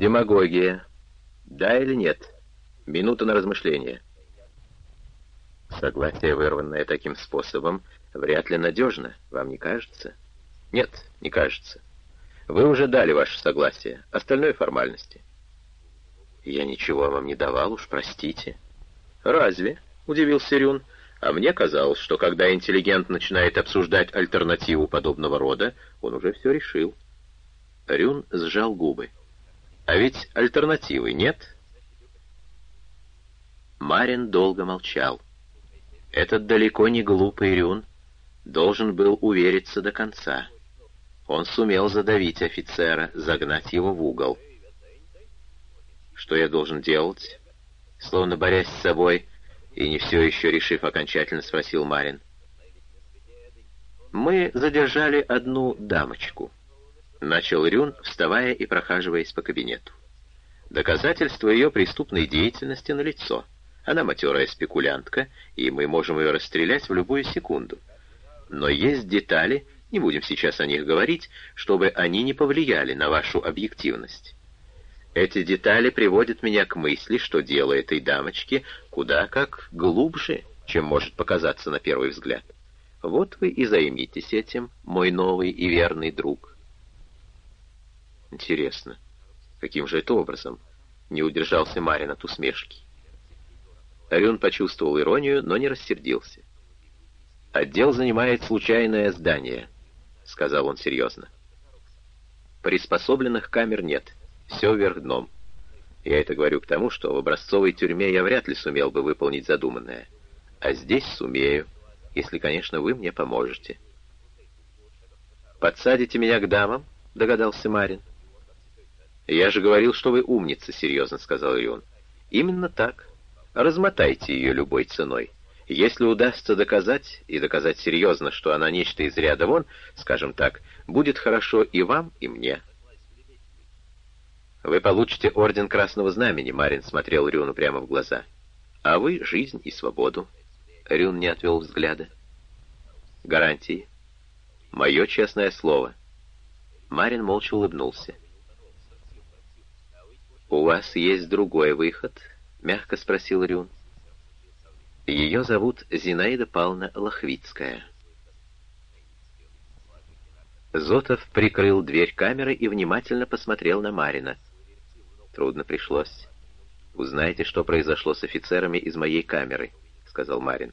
Демагогия. Да или нет? Минута на размышление. Согласие, вырванное таким способом, вряд ли надежно, вам не кажется? Нет, не кажется. Вы уже дали ваше согласие, остальное формальности. Я ничего вам не давал, уж простите. Разве? Удивился Рюн. А мне казалось, что когда интеллигент начинает обсуждать альтернативу подобного рода, он уже все решил. Рюн сжал губы. А ведь альтернативы нет? Марин долго молчал. Этот далеко не глупый Рюн должен был увериться до конца. Он сумел задавить офицера, загнать его в угол. «Что я должен делать?» Словно борясь с собой и не все еще решив окончательно, спросил Марин. «Мы задержали одну дамочку», — начал Рюн, вставая и прохаживаясь по кабинету. «Доказательство ее преступной деятельности налицо. Она матерая спекулянтка, и мы можем ее расстрелять в любую секунду. Но есть детали, не будем сейчас о них говорить, чтобы они не повлияли на вашу объективность. Эти детали приводят меня к мысли, что дело этой дамочки куда как глубже, чем может показаться на первый взгляд. Вот вы и займитесь этим, мой новый и верный друг. Интересно, каким же это образом? Не удержался Марин от усмешки. Арюн почувствовал иронию, но не рассердился. «Отдел занимает случайное здание», — сказал он серьезно. «Приспособленных камер нет, все вверх дном. Я это говорю к тому, что в образцовой тюрьме я вряд ли сумел бы выполнить задуманное. А здесь сумею, если, конечно, вы мне поможете». «Подсадите меня к дамам?» — догадался Марин. «Я же говорил, что вы умница», — серьезно сказал Ион. «Именно так размотайте ее любой ценой. Если удастся доказать, и доказать серьезно, что она нечто из ряда вон, скажем так, будет хорошо и вам, и мне. Вы получите орден Красного Знамени, Марин смотрел Рюну прямо в глаза. А вы — жизнь и свободу. Рюн не отвел взгляда. Гарантии. Мое честное слово. Марин молча улыбнулся. «У вас есть другой выход», — мягко спросил Рюн. «Ее зовут Зинаида Павловна Лохвицкая». Зотов прикрыл дверь камеры и внимательно посмотрел на Марина. «Трудно пришлось. Узнайте, что произошло с офицерами из моей камеры», — сказал Марин.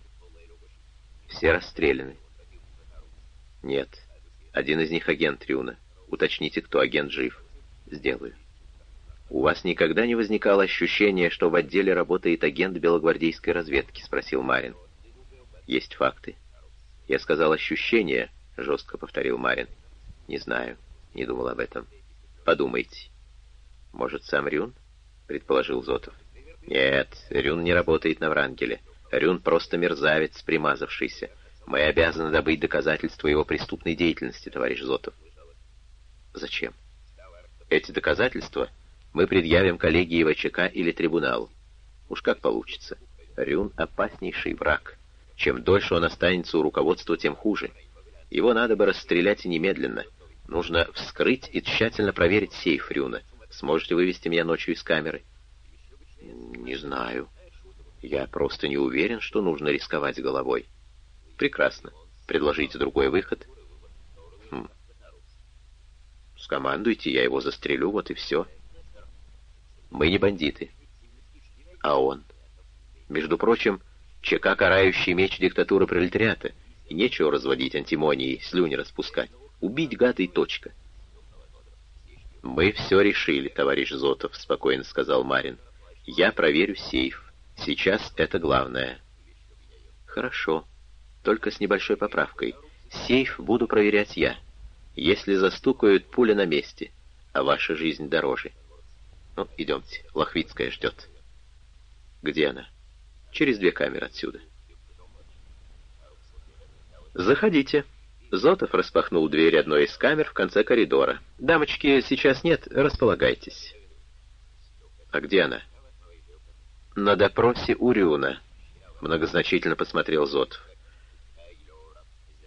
«Все расстреляны». «Нет. Один из них агент Рюна. Уточните, кто агент жив. Сделаю». «У вас никогда не возникало ощущения, что в отделе работает агент белогвардейской разведки?» — спросил Марин. «Есть факты». «Я сказал ощущение», — жестко повторил Марин. «Не знаю, не думал об этом. Подумайте». «Может, сам Рюн?» — предположил Зотов. «Нет, Рюн не работает на Врангеле. Рюн просто мерзавец, примазавшийся. Мы обязаны добыть доказательства его преступной деятельности, товарищ Зотов». «Зачем?» «Эти доказательства мы предъявим коллегии ВЧК или трибуналу. Уж как получится. Рюн — опаснейший враг. Чем дольше он останется у руководства, тем хуже. Его надо бы расстрелять немедленно. Нужно вскрыть и тщательно проверить сейф Рюна. Сможете вывести меня ночью из камеры? Не знаю. Я просто не уверен, что нужно рисковать головой. Прекрасно. Предложите другой выход. Хм. Скомандуйте, я его застрелю, вот и все. — мы не бандиты. А он? Между прочим, ЧК карающий меч диктатуры пролетариата, и нечего разводить антимонии, слюни распускать. Убить гада и точка. «Мы все решили, товарищ Зотов», — спокойно сказал Марин. «Я проверю сейф. Сейчас это главное». «Хорошо. Только с небольшой поправкой. Сейф буду проверять я. Если застукают, пуля на месте, а ваша жизнь дороже». Ну, идемте, Лохвицкая ждет. Где она? Через две камеры отсюда. Заходите. Зотов распахнул дверь одной из камер в конце коридора. «Дамочки сейчас нет, располагайтесь». «А где она?» «На допросе у Рюна», — многозначительно посмотрел Зотов.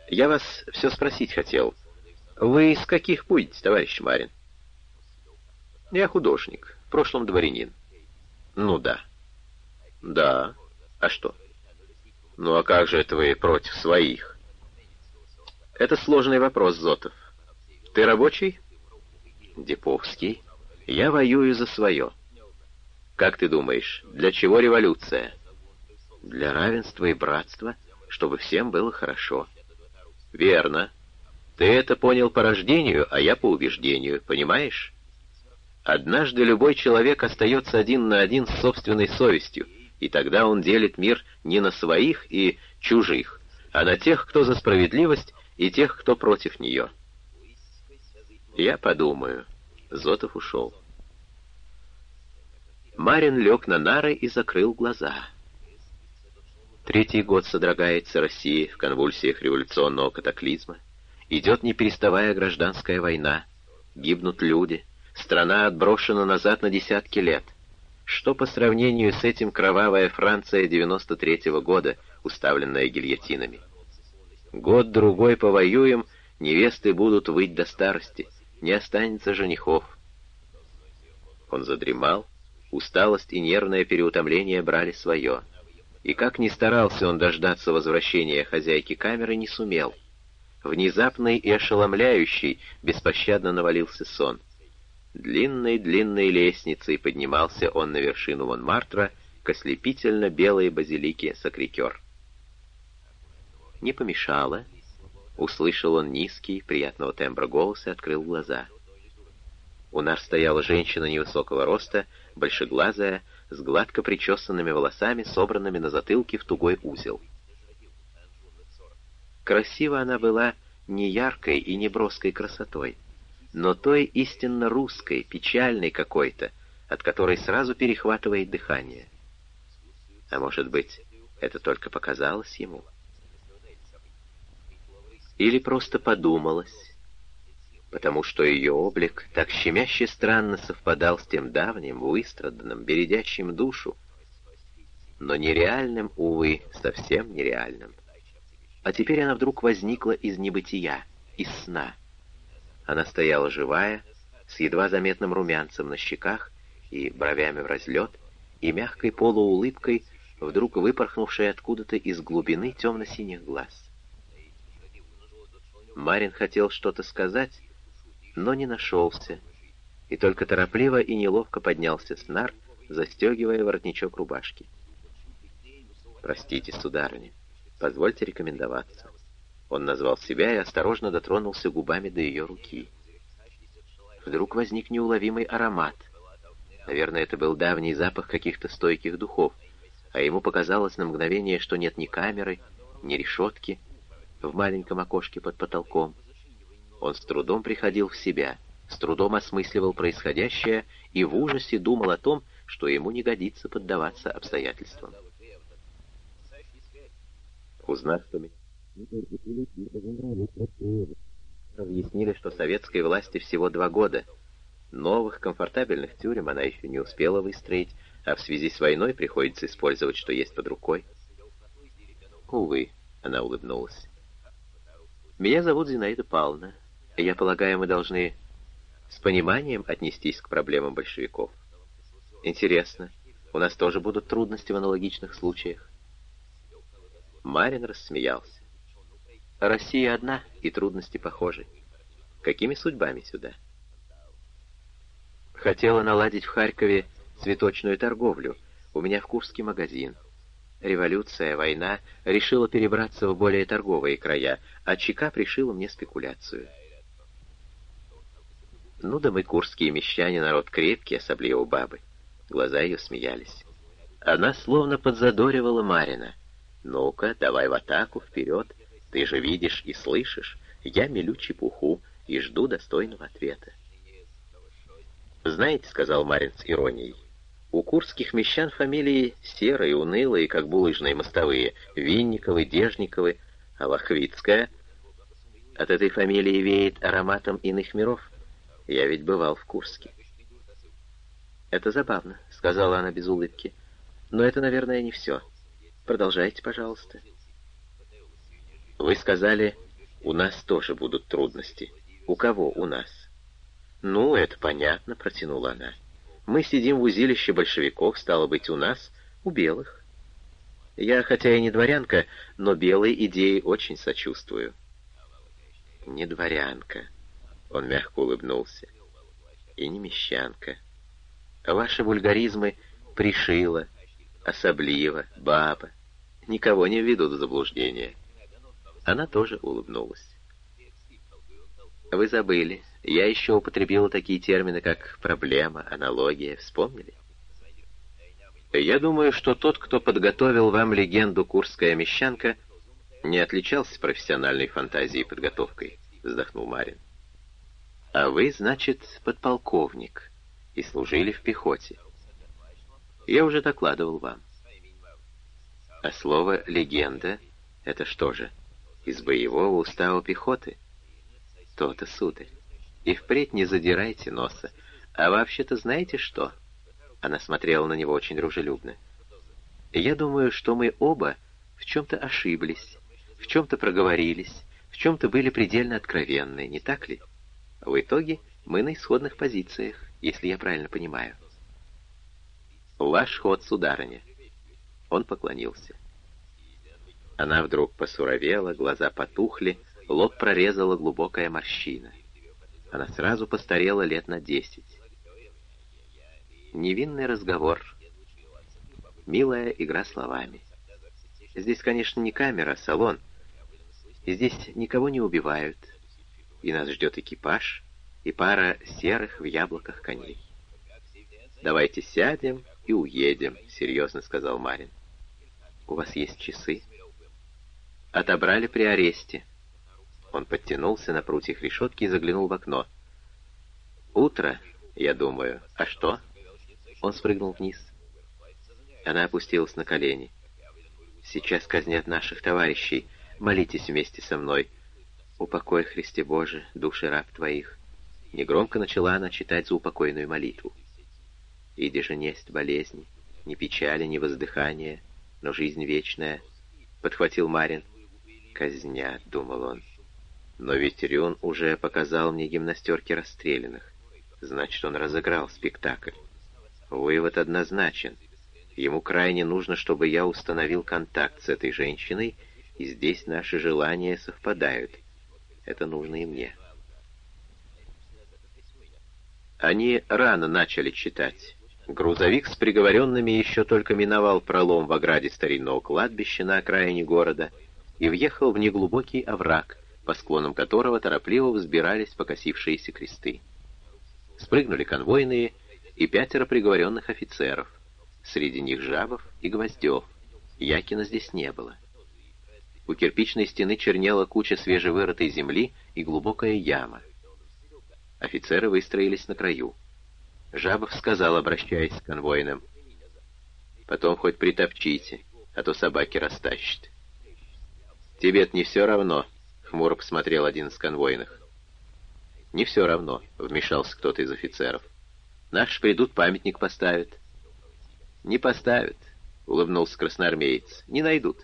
«Я вас все спросить хотел. Вы из каких будете, товарищ Марин?» Я художник, в прошлом дворянин. Ну да. Да. А что? Ну а как же это вы против своих? Это сложный вопрос, Зотов. Ты рабочий? Деповский. Я воюю за свое. Как ты думаешь, для чего революция? Для равенства и братства, чтобы всем было хорошо. Верно. Ты это понял по рождению, а я по убеждению, понимаешь? Однажды любой человек остается один на один с собственной совестью, и тогда он делит мир не на своих и чужих, а на тех, кто за справедливость, и тех, кто против нее. Я подумаю. Зотов ушел. Марин лег на нары и закрыл глаза. Третий год содрогается Россия в конвульсиях революционного катаклизма. Идет не переставая гражданская война. Гибнут люди. Страна отброшена назад на десятки лет. Что по сравнению с этим кровавая Франция 93-го года, уставленная гильотинами? Год-другой повоюем, невесты будут выть до старости, не останется женихов. Он задремал, усталость и нервное переутомление брали свое. И как ни старался он дождаться возвращения хозяйки камеры, не сумел. Внезапный и ошеломляющий беспощадно навалился сон. Длинной-длинной лестницей поднимался он на вершину Монмартра к ослепительно белой базилике Сакрикер. Не помешало. Услышал он низкий, приятного тембра голос и открыл глаза. У нас стояла женщина невысокого роста, большеглазая, с гладко причесанными волосами, собранными на затылке в тугой узел. Красива она была не яркой и не броской красотой, но той истинно русской, печальной какой-то, от которой сразу перехватывает дыхание. А может быть, это только показалось ему? Или просто подумалось, потому что ее облик так щемяще странно совпадал с тем давним, выстраданным, бередящим душу, но нереальным, увы, совсем нереальным. А теперь она вдруг возникла из небытия, из сна. Она стояла живая, с едва заметным румянцем на щеках и бровями в разлет, и мягкой полуулыбкой, вдруг выпорхнувшей откуда-то из глубины темно-синих глаз. Марин хотел что-то сказать, но не нашелся, и только торопливо и неловко поднялся с нар, застегивая воротничок рубашки. «Простите, сударыня, позвольте рекомендоваться». Он назвал себя и осторожно дотронулся губами до ее руки. Вдруг возник неуловимый аромат. Наверное, это был давний запах каких-то стойких духов, а ему показалось на мгновение, что нет ни камеры, ни решетки в маленьком окошке под потолком. Он с трудом приходил в себя, с трудом осмысливал происходящее и в ужасе думал о том, что ему не годится поддаваться обстоятельствам. Узнав, что объяснили, что советской власти всего два года. Новых комфортабельных тюрем она еще не успела выстроить, а в связи с войной приходится использовать, что есть под рукой. Увы, она улыбнулась. Меня зовут Зинаида Павловна. Я полагаю, мы должны с пониманием отнестись к проблемам большевиков. Интересно, у нас тоже будут трудности в аналогичных случаях? Марин рассмеялся. Россия одна, и трудности похожи. Какими судьбами сюда? Хотела наладить в Харькове цветочную торговлю. У меня в Курске магазин. Революция, война решила перебраться в более торговые края, а ЧК пришила мне спекуляцию. Ну да мы, курские мещане, народ крепкий, особливо бабы. Глаза ее смеялись. Она словно подзадоривала Марина. «Ну-ка, давай в атаку, вперед. Ты же видишь и слышишь. Я мелю чепуху и жду достойного ответа». «Знаете, — сказал Марин с иронией, — у курских мещан фамилии серые, унылые, как булыжные мостовые, Винниковы, Дежниковы, а Лохвицкая от этой фамилии веет ароматом иных миров. Я ведь бывал в Курске. «Это забавно», — сказала она без улыбки. «Но это, наверное, не все. Продолжайте, пожалуйста». «Вы сказали, у нас тоже будут трудности. У кого у нас?» «Ну, это понятно», — протянула она. «Мы сидим в узилище большевиков, стало быть, у нас, у белых. Я, хотя и не дворянка, но белой идеи очень сочувствую». «Не дворянка», — он мягко улыбнулся, — «и не мещанка. Ваши вульгаризмы пришила, особливо, баба, никого не ведут в заблуждение». Она тоже улыбнулась. «Вы забыли, я еще употребила такие термины, как проблема, аналогия. Вспомнили? Я думаю, что тот, кто подготовил вам легенду «Курская мещанка», не отличался профессиональной фантазией и подготовкой, вздохнул Марин. А вы, значит, подполковник и служили в пехоте. Я уже докладывал вам. А слово «легенда» — это что же, из боевого устава пехоты? То-то, сударь. И впредь не задирайте носа. А вообще-то знаете что?» Она смотрела на него очень дружелюбно. «Я думаю, что мы оба в чем-то ошиблись, в чем-то проговорились, в чем-то были предельно откровенны, не так ли? В итоге мы на исходных позициях, если я правильно понимаю». «Ваш ход, сударыня». Он поклонился. Она вдруг посуровела, глаза потухли, лоб прорезала глубокая морщина. Она сразу постарела лет на десять. Невинный разговор. Милая игра словами. Здесь, конечно, не камера, а салон. И здесь никого не убивают. И нас ждет экипаж и пара серых в яблоках коней. «Давайте сядем и уедем», — серьезно сказал Марин. «У вас есть часы?» «Отобрали при аресте. Он подтянулся на прутьях решетки и заглянул в окно. «Утро, я думаю. А что?» Он спрыгнул вниз. Она опустилась на колени. «Сейчас казнят наших товарищей. Молитесь вместе со мной. Упокой, Христе Боже, души раб Твоих». Негромко начала она читать заупокойную молитву. «Иди же несть болезни, ни печали, ни воздыхания, но жизнь вечная», — подхватил Марин. «Казнят», — думал он. Но ведь Рион уже показал мне гимнастерки расстрелянных. Значит, он разыграл спектакль. Вывод однозначен. Ему крайне нужно, чтобы я установил контакт с этой женщиной, и здесь наши желания совпадают. Это нужно и мне. Они рано начали читать. Грузовик с приговоренными еще только миновал пролом в ограде старинного кладбища на окраине города и въехал в неглубокий овраг, по склонам которого торопливо взбирались покосившиеся кресты. Спрыгнули конвойные и пятеро приговоренных офицеров, среди них Жабов и Гвоздев. Якина здесь не было. У кирпичной стены чернела куча свежевырытой земли и глубокая яма. Офицеры выстроились на краю. Жабов сказал, обращаясь к конвойным, «Потом хоть притопчите, а то собаки растащат». «Тебе-то не все равно», Хмуро посмотрел один из конвойных. «Не все равно», — вмешался кто-то из офицеров. «Наши придут, памятник поставят». «Не поставят», — улыбнулся красноармеец. «Не найдут».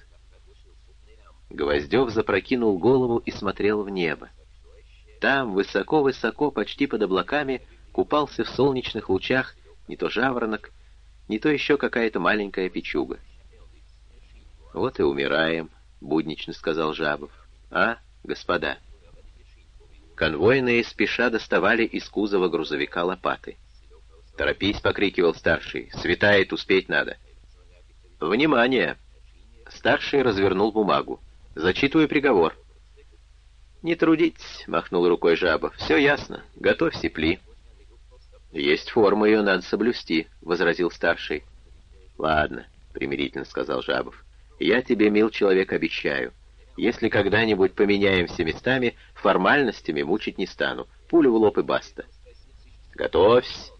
Гвоздев запрокинул голову и смотрел в небо. Там, высоко-высоко, почти под облаками, купался в солнечных лучах не то жаворонок, не то еще какая-то маленькая печуга. «Вот и умираем», — буднично сказал Жабов. «А, господа». Конвойные спеша доставали из кузова грузовика лопаты. «Торопись!» — покрикивал старший. «Светает, успеть надо!» «Внимание!» Старший развернул бумагу. «Зачитываю приговор». «Не трудитесь!» — махнул рукой жаба. «Все ясно. Готовь сепли». «Есть форма, ее надо соблюсти», — возразил старший. «Ладно», — примирительно сказал Жабов. «Я тебе, мил человек, обещаю. Если когда-нибудь поменяемся местами, формальностями мучить не стану. Пулю в лоб и баста. Готовься.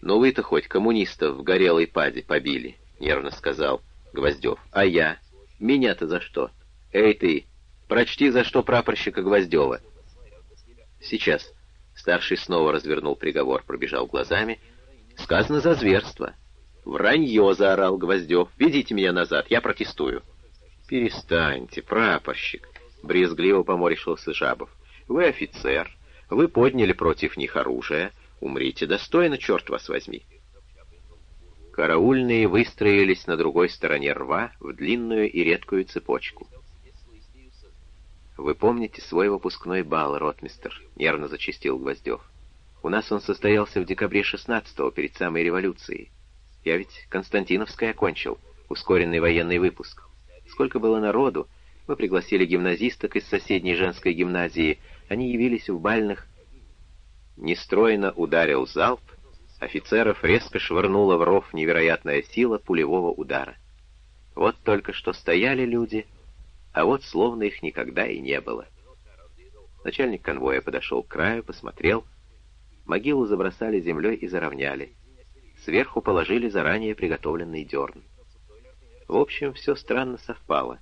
Ну вы-то хоть коммунистов в горелой паде побили, нервно сказал Гвоздев. А я? Меня-то за что? Эй ты, прочти за что прапорщика Гвоздева. Сейчас. Старший снова развернул приговор, пробежал глазами. Сказано за зверство. «Вранье!» — заорал Гвоздев. «Ведите меня назад, я протестую». «Перестаньте, прапорщик», — брезгливо поморщился Жабов. «Вы офицер. Вы подняли против них оружие. Умрите достойно, черт вас возьми. Караульные выстроились на другой стороне рва в длинную и редкую цепочку. «Вы помните свой выпускной бал, ротмистер?» — нервно зачистил Гвоздев. «У нас он состоялся в декабре 16-го, перед самой революцией. Я ведь Константиновское окончил, ускоренный военный выпуск. Сколько было народу, мы пригласили гимназисток из соседней женской гимназии. Они явились в бальных. Нестройно ударил залп. Офицеров резко швырнула в ров невероятная сила пулевого удара. Вот только что стояли люди, а вот словно их никогда и не было. Начальник конвоя подошел к краю, посмотрел. Могилу забросали землей и заровняли. Сверху положили заранее приготовленный дерн. В общем, все странно совпало.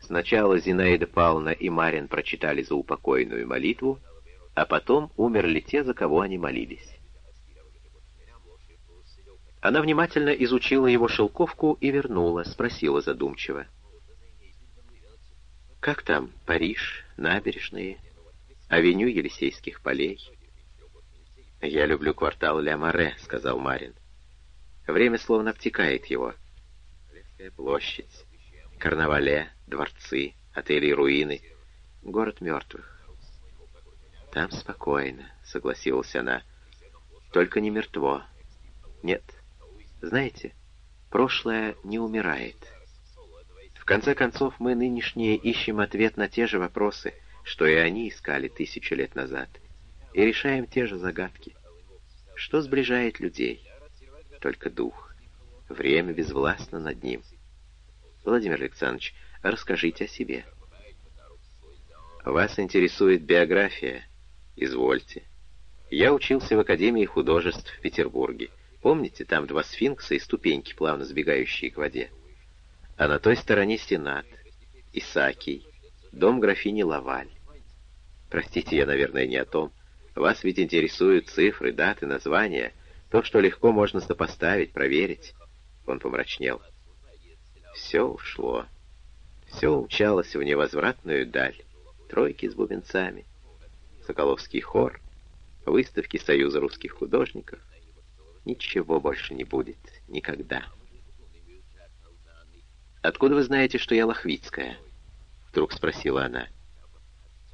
Сначала Зинаида Павловна и Марин прочитали заупокойную молитву, а потом умерли те, за кого они молились. Она внимательно изучила его шелковку и вернула, спросила задумчиво. Как там Париж, набережные, авеню Елисейских полей? «Я люблю квартал Ля-Море», — сказал Марин. Время словно обтекает его. Левская площадь, карнавале, дворцы, отели и руины, город мертвых. «Там спокойно», — согласилась она. «Только не мертво. Нет. Знаете, прошлое не умирает» конце концов, мы нынешние ищем ответ на те же вопросы, что и они искали тысячу лет назад, и решаем те же загадки. Что сближает людей? Только дух. Время безвластно над ним. Владимир Александрович, расскажите о себе. Вас интересует биография? Извольте. Я учился в Академии художеств в Петербурге. Помните, там два сфинкса и ступеньки, плавно сбегающие к воде? а на той стороне Сенат, Исакий, дом графини Лаваль. Простите, я, наверное, не о том. Вас ведь интересуют цифры, даты, названия, то, что легко можно сопоставить, проверить. Он помрачнел. Все ушло. Все умчалось в невозвратную даль. Тройки с бубенцами, Соколовский хор, выставки Союза русских художников. Ничего больше не будет. Никогда. «Откуда вы знаете, что я Лохвицкая?» — вдруг спросила она.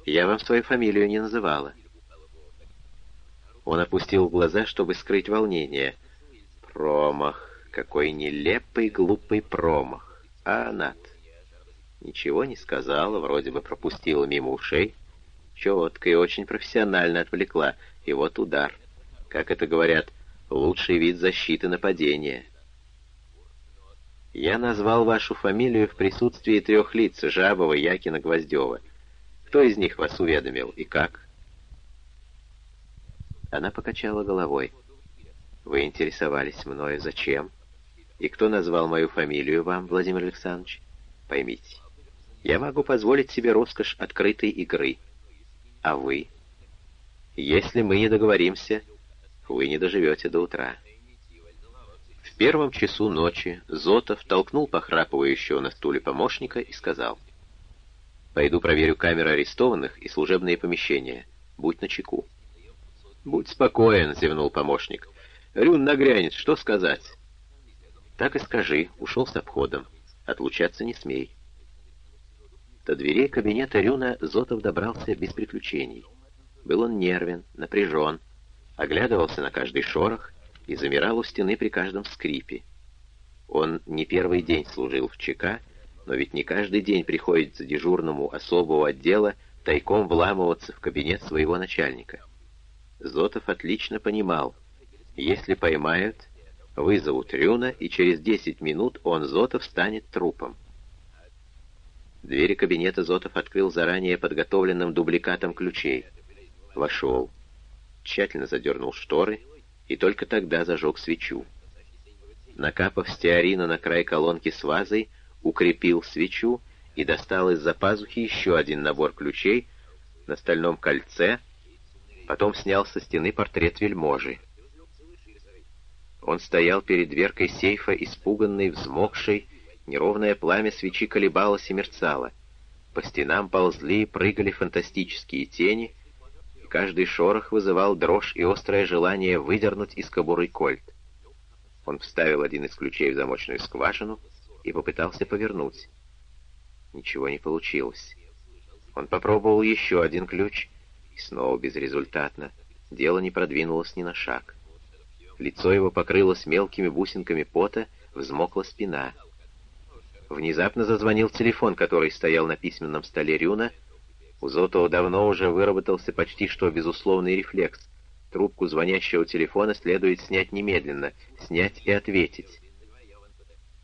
«Я вам свою фамилию не называла». Он опустил глаза, чтобы скрыть волнение. «Промах! Какой нелепый, глупый промах! А Анат?» Ничего не сказала, вроде бы пропустила мимо ушей. Четко и очень профессионально отвлекла. И вот удар. Как это говорят, лучший вид защиты нападения. Я назвал вашу фамилию в присутствии трех лиц — Жабова, Якина, Гвоздева. Кто из них вас уведомил и как?» Она покачала головой. «Вы интересовались мною зачем? И кто назвал мою фамилию вам, Владимир Александрович? Поймите, я могу позволить себе роскошь открытой игры. А вы? Если мы не договоримся, вы не доживете до утра». В первом часу ночи Зотов толкнул похрапывающего на стуле помощника и сказал, «Пойду проверю камеры арестованных и служебные помещения. Будь начеку». «Будь спокоен», — зевнул помощник. «Рюн нагрянет, что сказать?» «Так и скажи», — ушел с обходом. «Отлучаться не смей». До дверей кабинета Рюна Зотов добрался без приключений. Был он нервен, напряжен, оглядывался на каждый шорох и замирал у стены при каждом скрипе. Он не первый день служил в ЧК, но ведь не каждый день приходится дежурному особого отдела тайком вламываться в кабинет своего начальника. Зотов отлично понимал, если поймают, вызовут Рюна, и через 10 минут он, Зотов, станет трупом. Двери кабинета Зотов открыл заранее подготовленным дубликатом ключей. Вошел. Тщательно задернул шторы и только тогда зажег свечу. Накапав стеарина на край колонки с вазой, укрепил свечу и достал из-за пазухи еще один набор ключей на стальном кольце, потом снял со стены портрет вельможи. Он стоял перед дверкой сейфа, испуганный, взмокший, неровное пламя свечи колебалось и мерцало. По стенам ползли и прыгали фантастические тени, Каждый шорох вызывал дрожь и острое желание выдернуть из кобуры кольт. Он вставил один из ключей в замочную скважину и попытался повернуть. Ничего не получилось. Он попробовал еще один ключ, и снова безрезультатно. Дело не продвинулось ни на шаг. Лицо его покрылось мелкими бусинками пота, взмокла спина. Внезапно зазвонил телефон, который стоял на письменном столе Рюна. У Зотова давно уже выработался почти что безусловный рефлекс. Трубку звонящего телефона следует снять немедленно, снять и ответить.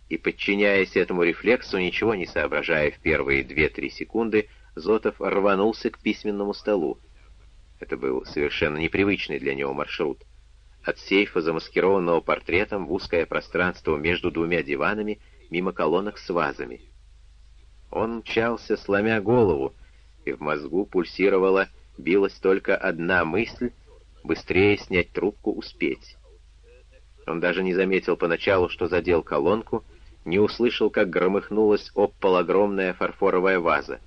И, подчиняясь этому рефлексу, ничего не соображая в первые две-три секунды, Зотов рванулся к письменному столу. Это был совершенно непривычный для него маршрут. От сейфа, замаскированного портретом, в узкое пространство между двумя диванами, мимо колонок с вазами. Он мчался, сломя голову, и в мозгу пульсировала, билась только одна мысль — быстрее снять трубку, успеть. Он даже не заметил поначалу, что задел колонку, не услышал, как громыхнулась об пол огромная фарфоровая ваза.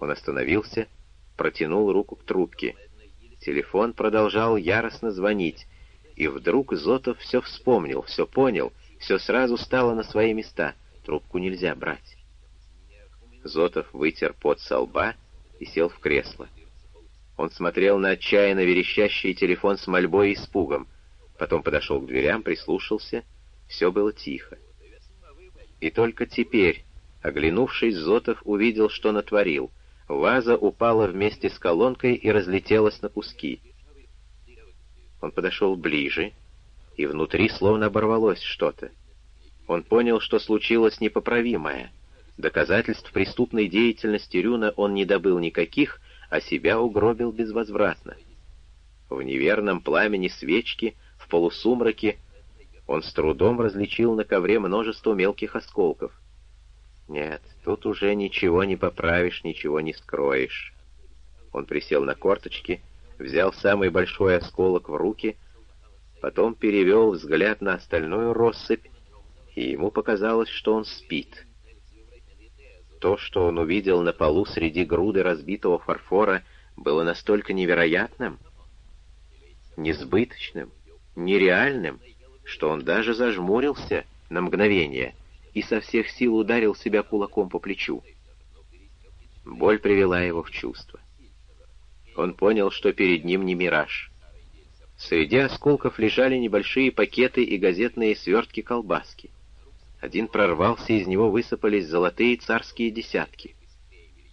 Он остановился, протянул руку к трубке. Телефон продолжал яростно звонить, и вдруг Зотов все вспомнил, все понял, все сразу стало на свои места. Трубку нельзя брать. Зотов вытер пот со лба и сел в кресло. Он смотрел на отчаянно верещащий телефон с мольбой и испугом. Потом подошел к дверям, прислушался. Все было тихо. И только теперь, оглянувшись, Зотов увидел, что натворил. Ваза упала вместе с колонкой и разлетелась на куски. Он подошел ближе, и внутри словно оборвалось что-то. Он понял, что случилось непоправимое. Доказательств преступной деятельности Рюна он не добыл никаких, а себя угробил безвозвратно. В неверном пламени свечки, в полусумраке, он с трудом различил на ковре множество мелких осколков. Нет, тут уже ничего не поправишь, ничего не скроешь. Он присел на корточки взял самый большой осколок в руки, потом перевел взгляд на остальную россыпь, и ему показалось, что он спит. То, что он увидел на полу среди груды разбитого фарфора, было настолько невероятным, несбыточным, нереальным, что он даже зажмурился на мгновение и со всех сил ударил себя кулаком по плечу. Боль привела его в чувство он понял, что перед ним не мираж. Среди осколков лежали небольшие пакеты и газетные свертки колбаски. Один прорвался, из него высыпались золотые царские десятки.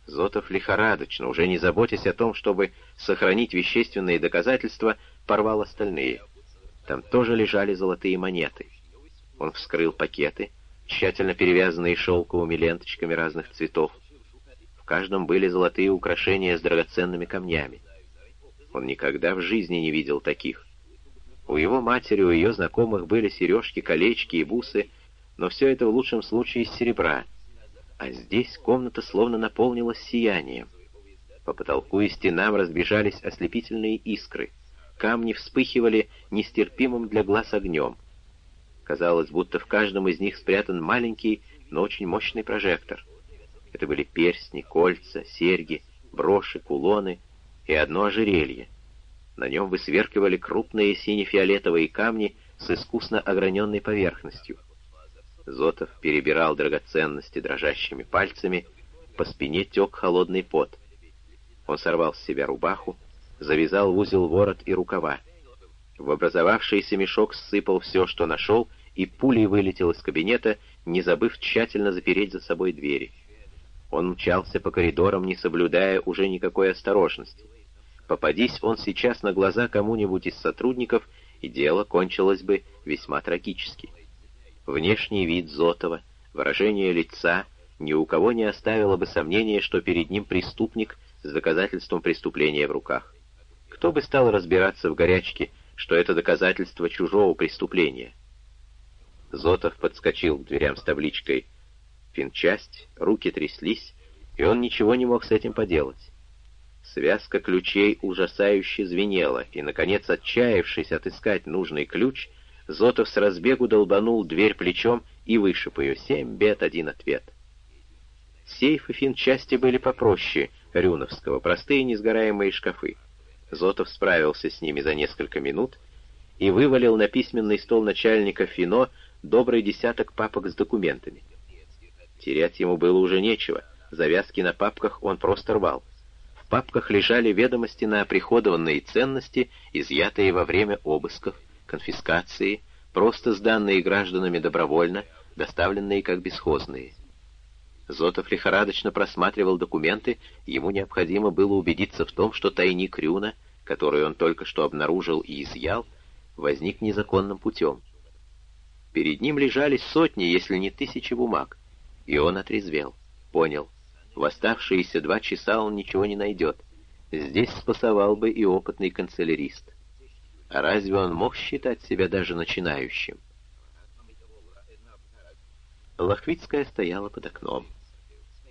Зотов лихорадочно, уже не заботясь о том, чтобы сохранить вещественные доказательства, порвал остальные. Там тоже лежали золотые монеты. Он вскрыл пакеты, тщательно перевязанные шелковыми ленточками разных цветов. В каждом были золотые украшения с драгоценными камнями. Он никогда в жизни не видел таких. У его матери, у ее знакомых были сережки, колечки и бусы, но все это в лучшем случае из серебра. А здесь комната словно наполнилась сиянием. По потолку и стенам разбежались ослепительные искры. Камни вспыхивали нестерпимым для глаз огнем. Казалось, будто в каждом из них спрятан маленький, но очень мощный прожектор — это были перстни, кольца, серьги, броши, кулоны и одно ожерелье. На нем высверкивали крупные сине-фиолетовые камни с искусно ограненной поверхностью. Зотов перебирал драгоценности дрожащими пальцами, по спине тек холодный пот. Он сорвал с себя рубаху, завязал в узел ворот и рукава. В образовавшийся мешок сыпал все, что нашел, и пулей вылетел из кабинета, не забыв тщательно запереть за собой двери. Он мчался по коридорам, не соблюдая уже никакой осторожности. Попадись он сейчас на глаза кому-нибудь из сотрудников, и дело кончилось бы весьма трагически. Внешний вид Зотова, выражение лица ни у кого не оставило бы сомнения, что перед ним преступник с доказательством преступления в руках. Кто бы стал разбираться в горячке, что это доказательство чужого преступления? Зотов подскочил к дверям с табличкой финчасть, руки тряслись, и он ничего не мог с этим поделать. Связка ключей ужасающе звенела, и, наконец, отчаявшись отыскать нужный ключ, Зотов с разбегу долбанул дверь плечом и вышиб ее. Семь бед, один ответ. Сейфы финчасти были попроще Рюновского, простые несгораемые шкафы. Зотов справился с ними за несколько минут и вывалил на письменный стол начальника Фино добрый десяток папок с документами. Терять ему было уже нечего, завязки на папках он просто рвал. В папках лежали ведомости на оприходованные ценности, изъятые во время обысков, конфискации, просто сданные гражданами добровольно, доставленные как бесхозные. Зотов лихорадочно просматривал документы, ему необходимо было убедиться в том, что тайник Рюна, который он только что обнаружил и изъял, возник незаконным путем. Перед ним лежали сотни, если не тысячи бумаг, и он отрезвел, понял, в оставшиеся два часа он ничего не найдет. Здесь спасовал бы и опытный канцелярист. А разве он мог считать себя даже начинающим? Лохвицкая стояла под окном.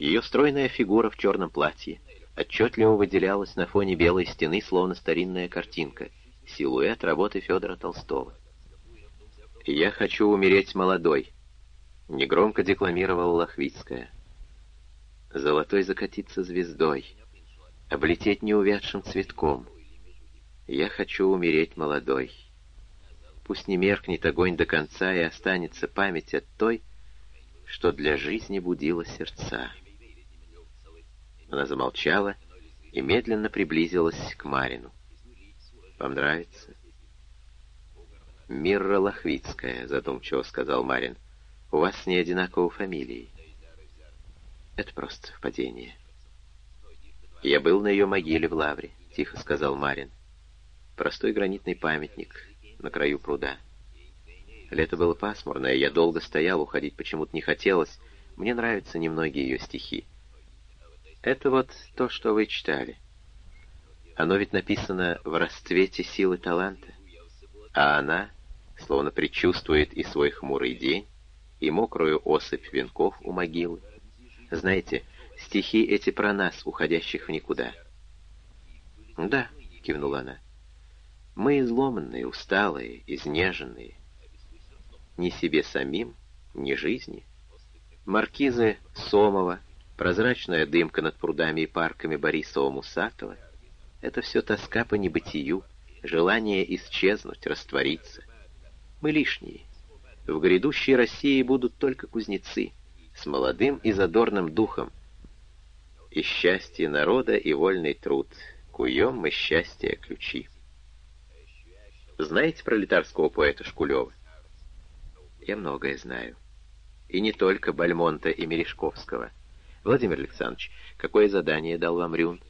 Ее стройная фигура в черном платье отчетливо выделялась на фоне белой стены, словно старинная картинка, силуэт работы Федора Толстого. «Я хочу умереть молодой», — негромко декламировала Лохвицкая. «Золотой закатиться звездой, облететь неувядшим цветком. Я хочу умереть молодой. Пусть не меркнет огонь до конца и останется память от той, что для жизни будило сердца. Она замолчала и медленно приблизилась к Марину. «Вам нравится?» «Мирра Лохвицкая», — задумчиво сказал Марин. «У вас не одинаково фамилии». «Это просто совпадение». «Я был на ее могиле в Лавре», — тихо сказал Марин. «Простой гранитный памятник на краю пруда». Лето было пасмурное, я долго стоял, уходить почему-то не хотелось. Мне нравятся немногие ее стихи. Это вот то, что вы читали. Оно ведь написано в расцвете силы таланта. А она, словно предчувствует и свой хмурый день, и мокрую осыпь венков у могилы. Знаете, стихи эти про нас, уходящих в никуда. «Да», — кивнула она, — «мы изломанные, усталые, изнеженные, ни себе самим, ни жизни. Маркизы Сомова, прозрачная дымка над прудами и парками Борисова-Мусатова — это все тоска по небытию, желание исчезнуть, раствориться. Мы лишние. В грядущей России будут только кузнецы, с молодым и задорным духом. И счастье народа, и вольный труд. Куем мы счастье ключи. Знаете пролетарского поэта Шкулева? Я многое знаю. И не только Бальмонта и Мережковского. Владимир Александрович, какое задание дал вам Рюн?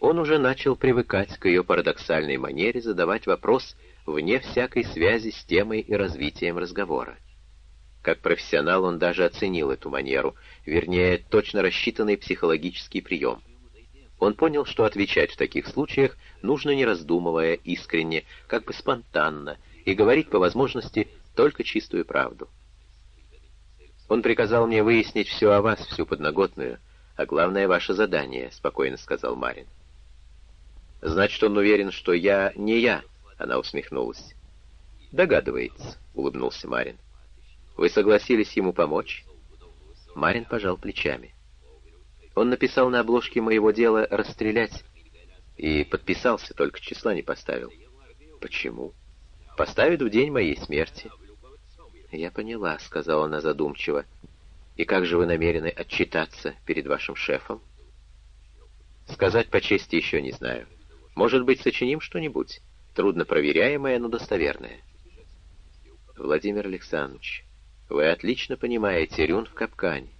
Он уже начал привыкать к ее парадоксальной манере задавать вопрос вне всякой связи с темой и развитием разговора. Как профессионал он даже оценил эту манеру, вернее, точно рассчитанный психологический прием. Он понял, что отвечать в таких случаях нужно не раздумывая, искренне, как бы спонтанно, и говорить по возможности только чистую правду. Он приказал мне выяснить все о вас, всю подноготную, а главное ваше задание, — спокойно сказал Марин. Значит, он уверен, что я не я, — она усмехнулась. Догадывается, — улыбнулся Марин. Вы согласились ему помочь? Марин пожал плечами. Он написал на обложке моего дела «расстрелять» и подписался, только числа не поставил. Почему? Поставит в день моей смерти. «Я поняла», — сказала она задумчиво. «И как же вы намерены отчитаться перед вашим шефом?» «Сказать по чести еще не знаю. Может быть, сочиним что-нибудь, трудно проверяемое, но достоверное». «Владимир Александрович, вы отлично понимаете, Рюн в капкане.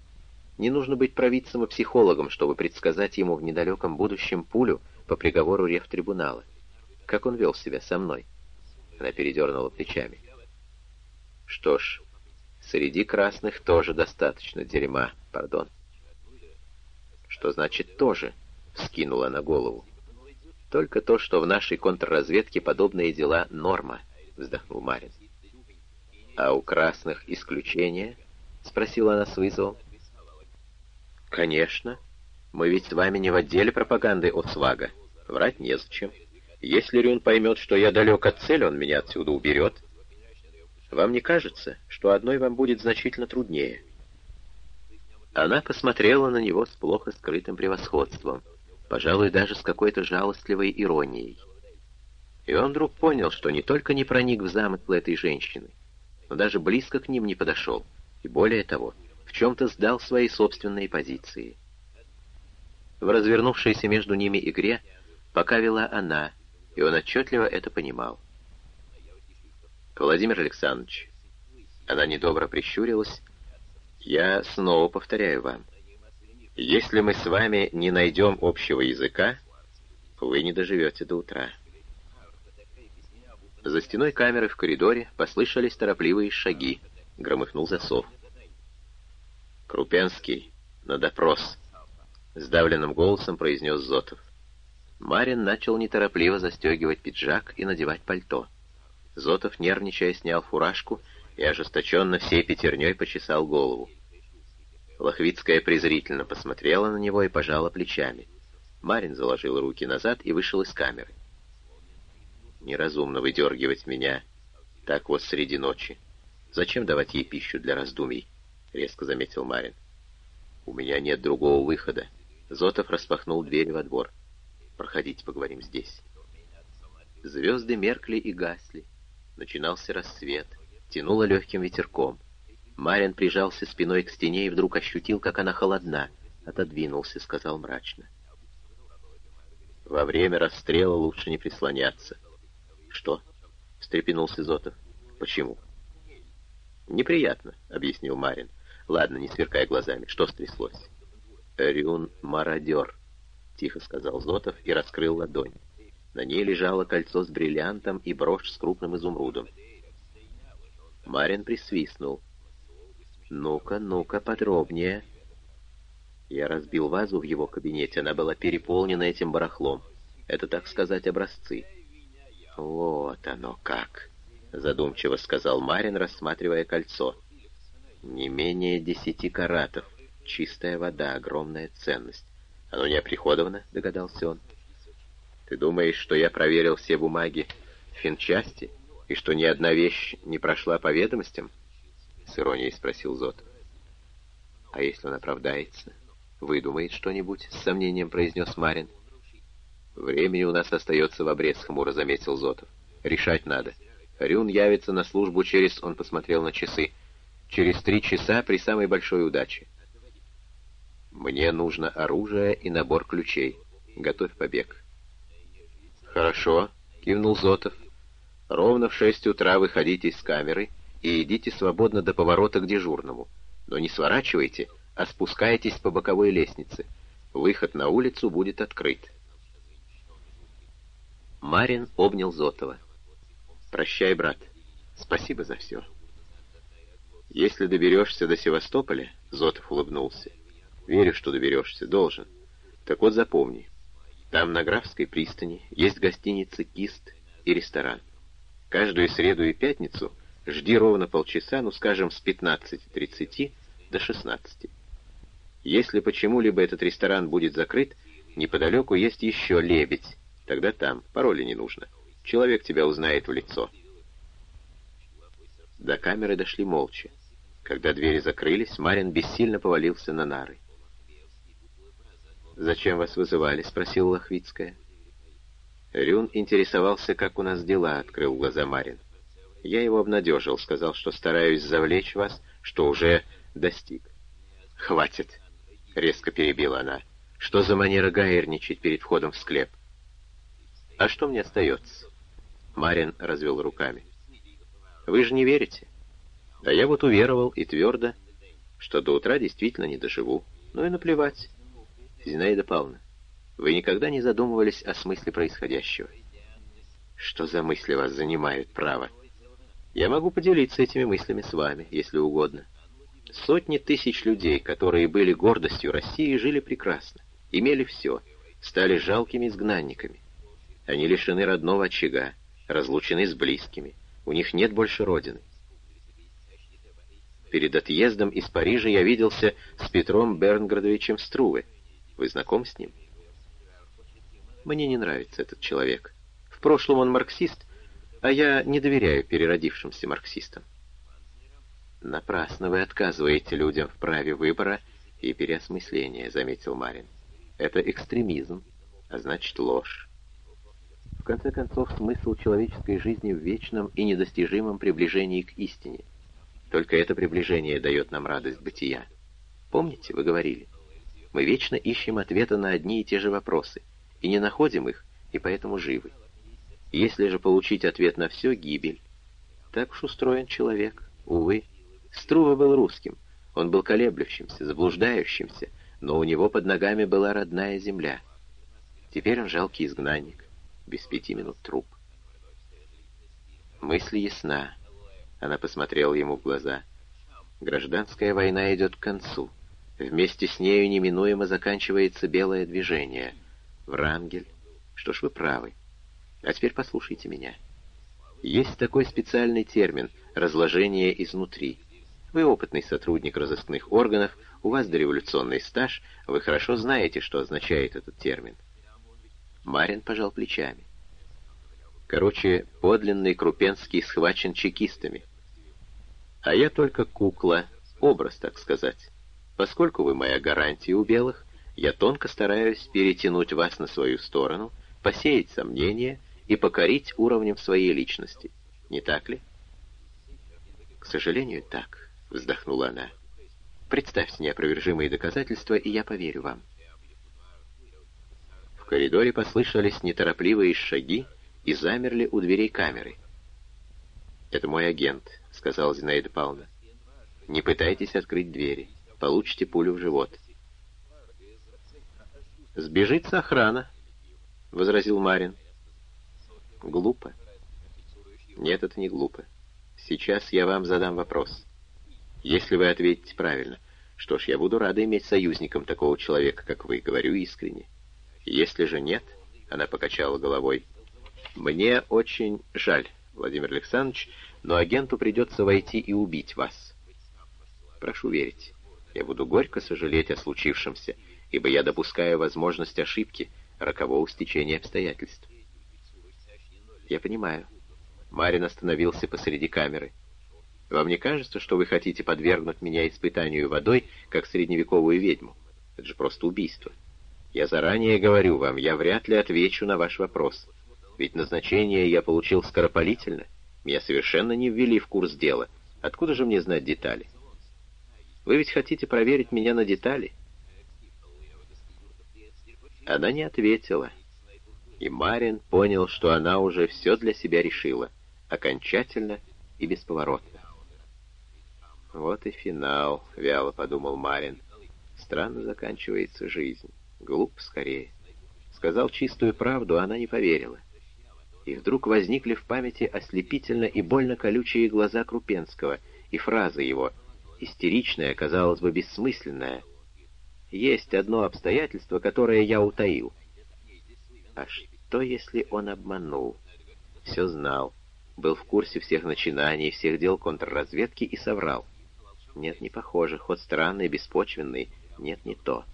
Не нужно быть провидцем и психологом, чтобы предсказать ему в недалеком будущем пулю по приговору рефтрибунала. Как он вел себя со мной?» Она передернула плечами. Что ж, среди красных тоже достаточно дерьма, пардон. Что значит «тоже»? — вскинула на голову. Только то, что в нашей контрразведке подобные дела — норма, — вздохнул Марин. А у красных исключения? — спросила она с вызовом. Конечно. Мы ведь с вами не в отделе пропаганды от СВАГа. Врать незачем. Если Рюн поймет, что я далек от цели, он меня отсюда уберет. Вам не кажется, что одной вам будет значительно труднее?» Она посмотрела на него с плохо скрытым превосходством, пожалуй, даже с какой-то жалостливой иронией. И он вдруг понял, что не только не проник в замысл этой женщины, но даже близко к ним не подошел, и более того, в чем-то сдал свои собственные позиции. В развернувшейся между ними игре пока вела она, и он отчетливо это понимал. «Владимир Александрович», она недобро прищурилась, «я снова повторяю вам, если мы с вами не найдем общего языка, вы не доживете до утра». За стеной камеры в коридоре послышались торопливые шаги. Громыхнул засов. «Крупенский, на допрос!» — сдавленным голосом произнес Зотов. Марин начал неторопливо застегивать пиджак и надевать пальто. Зотов, нервничая, снял фуражку и ожесточенно всей пятерней почесал голову. Лохвицкая презрительно посмотрела на него и пожала плечами. Марин заложил руки назад и вышел из камеры. Неразумно выдергивать меня так вот среди ночи. Зачем давать ей пищу для раздумий? Резко заметил Марин. У меня нет другого выхода. Зотов распахнул дверь во двор. Проходите, поговорим здесь. Звезды меркли и гасли. Начинался рассвет. Тянуло легким ветерком. Марин прижался спиной к стене и вдруг ощутил, как она холодна. Отодвинулся, сказал мрачно. Во время расстрела лучше не прислоняться. «Что?» — встрепенулся Зотов. «Почему?» «Неприятно», — объяснил Марин. «Ладно, не сверкай глазами. Что стряслось?» «Рюн — мародер», — тихо сказал Зотов и раскрыл ладонь. На ней лежало кольцо с бриллиантом и брошь с крупным изумрудом. Марин присвистнул. «Ну-ка, ну-ка, подробнее». Я разбил вазу в его кабинете, она была переполнена этим барахлом. Это, так сказать, образцы. «Вот оно как!» — задумчиво сказал Марин, рассматривая кольцо. «Не менее десяти каратов. Чистая вода, огромная ценность. Оно не оприходовано?» — догадался он. «Ты думаешь, что я проверил все бумаги финчасти, и что ни одна вещь не прошла по ведомостям?» — с иронией спросил Зот. «А если он оправдается? Выдумает что-нибудь?» — с сомнением произнес Марин. — «Времени у нас остается в обрез», — хмуро заметил Зотов. «Решать надо. Рюн явится на службу через...» — он посмотрел на часы. «Через три часа при самой большой удаче». «Мне нужно оружие и набор ключей. Готовь побег». «Хорошо», — кивнул Зотов. «Ровно в шесть утра выходите из камеры и идите свободно до поворота к дежурному. Но не сворачивайте, а спускайтесь по боковой лестнице. Выход на улицу будет открыт». Марин обнял Зотова. «Прощай, брат. Спасибо за все». «Если доберешься до Севастополя», — Зотов улыбнулся, — «верю, что доберешься, должен. Так вот запомни, там на Графской пристани есть гостиница «Кист» и ресторан. Каждую среду и пятницу жди ровно полчаса, ну, скажем, с 15.30 до 16. Если почему-либо этот ресторан будет закрыт, неподалеку есть еще «Лебедь», Тогда там. Пароля не нужно. Человек тебя узнает в лицо. До камеры дошли молча. Когда двери закрылись, Марин бессильно повалился на нары. «Зачем вас вызывали?» — спросила Лохвицкая. Рюн интересовался, как у нас дела, — открыл глаза Марин. Я его обнадежил, сказал, что стараюсь завлечь вас, что уже достиг. «Хватит!» — резко перебила она. «Что за манера гаерничать перед входом в склеп?» А что мне остается? Марин развел руками. Вы же не верите? Да я вот уверовал и твердо, что до утра действительно не доживу. Ну и наплевать. Зинаида Павловна, вы никогда не задумывались о смысле происходящего? Что за мысли вас занимают, право? Я могу поделиться этими мыслями с вами, если угодно. Сотни тысяч людей, которые были гордостью России, жили прекрасно, имели все, стали жалкими изгнанниками. Они лишены родного очага, разлучены с близкими. У них нет больше родины. Перед отъездом из Парижа я виделся с Петром Бернградовичем Струве. Вы знаком с ним? Мне не нравится этот человек. В прошлом он марксист, а я не доверяю переродившимся марксистам. Напрасно вы отказываете людям в праве выбора и переосмысления, заметил Марин. Это экстремизм. а значит ложь. В конце концов, смысл человеческой жизни в вечном и недостижимом приближении к истине. Только это приближение дает нам радость бытия. Помните, вы говорили, мы вечно ищем ответа на одни и те же вопросы, и не находим их, и поэтому живы. Если же получить ответ на все — гибель. Так уж устроен человек, увы. Струва был русским, он был колеблющимся, заблуждающимся, но у него под ногами была родная земля. Теперь он жалкий изгнанник, без пяти минут труп. Мысль ясна. Она посмотрела ему в глаза. Гражданская война идет к концу. Вместе с нею неминуемо заканчивается белое движение. Врангель. Что ж, вы правы. А теперь послушайте меня. Есть такой специальный термин «разложение изнутри». Вы опытный сотрудник разыскных органов, у вас дореволюционный стаж, вы хорошо знаете, что означает этот термин. Марин пожал плечами. Короче, подлинный Крупенский схвачен чекистами. А я только кукла, образ, так сказать. Поскольку вы моя гарантия у белых, я тонко стараюсь перетянуть вас на свою сторону, посеять сомнения и покорить уровнем своей личности. Не так ли? К сожалению, так, вздохнула она. Представьте неопровержимые доказательства, и я поверю вам. В коридоре послышались неторопливые шаги и замерли у дверей камеры. «Это мой агент», — сказал Зинаида Павловна. «Не пытайтесь открыть двери. Получите пулю в живот». «Сбежится охрана», — возразил Марин. «Глупо». «Нет, это не глупо. Сейчас я вам задам вопрос. Если вы ответите правильно, что ж, я буду рада иметь союзником такого человека, как вы, говорю искренне. Если же нет, она покачала головой. Мне очень жаль, Владимир Александрович, но агенту придется войти и убить вас. Прошу верить, я буду горько сожалеть о случившемся, ибо я допускаю возможность ошибки, рокового стечения обстоятельств. Я понимаю. Марин остановился посреди камеры. Вам не кажется, что вы хотите подвергнуть меня испытанию водой, как средневековую ведьму? Это же просто убийство. Я заранее говорю вам, я вряд ли отвечу на ваш вопрос. Ведь назначение я получил скоропалительно. Меня совершенно не ввели в курс дела. Откуда же мне знать детали? Вы ведь хотите проверить меня на детали? Она не ответила. И Марин понял, что она уже все для себя решила. Окончательно и бесповоротно. «Вот и финал», — вяло подумал Марин. «Странно заканчивается жизнь». Глуп скорее. Сказал чистую правду, она не поверила. И вдруг возникли в памяти ослепительно и больно колючие глаза Крупенского и фраза его, истеричная, казалось бы, бессмысленная. «Есть одно обстоятельство, которое я утаил». А что, если он обманул? Все знал, был в курсе всех начинаний, всех дел контрразведки и соврал. Нет, не похоже, ход странный, беспочвенный. Нет, не то.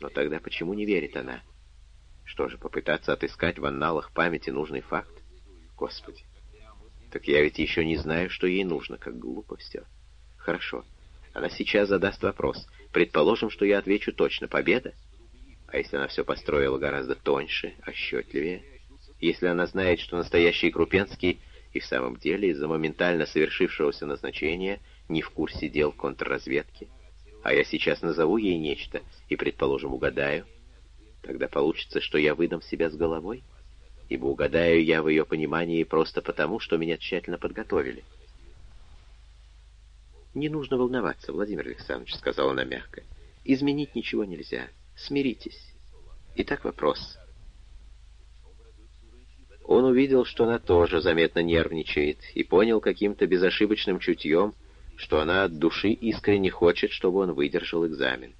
Но тогда почему не верит она? Что же, попытаться отыскать в анналах памяти нужный факт? Господи, так я ведь еще не знаю, что ей нужно, как глупо все. Хорошо, она сейчас задаст вопрос. Предположим, что я отвечу точно. Победа? А если она все построила гораздо тоньше, отчетливее? Если она знает, что настоящий Крупенский и в самом деле из-за моментально совершившегося назначения не в курсе дел контрразведки? а я сейчас назову ей нечто и, предположим, угадаю, тогда получится, что я выдам себя с головой, ибо угадаю я в ее понимании просто потому, что меня тщательно подготовили. «Не нужно волноваться, Владимир Александрович», — сказала она мягко. «Изменить ничего нельзя. Смиритесь. Итак, вопрос». Он увидел, что она тоже заметно нервничает, и понял каким-то безошибочным чутьем, что она от души искренне хочет, чтобы он выдержал экзамен.